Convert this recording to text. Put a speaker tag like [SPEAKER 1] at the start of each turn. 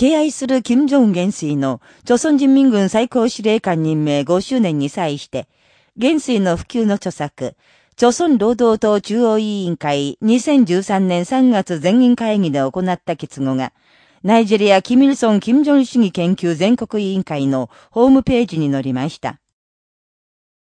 [SPEAKER 1] 敬愛する金正恩元帥の、朝鮮人民軍最高司令官任命5周年に際して、元帥の普及の著作、朝鮮労働党中央委員会2013年3月全員会議で行った結合が、ナイジェリア・キミルソン・キム・ジョン主義研究全国委員会のホームページに載りました。